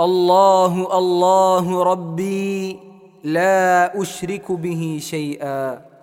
الله الله ربي لا أشرك به شيئا.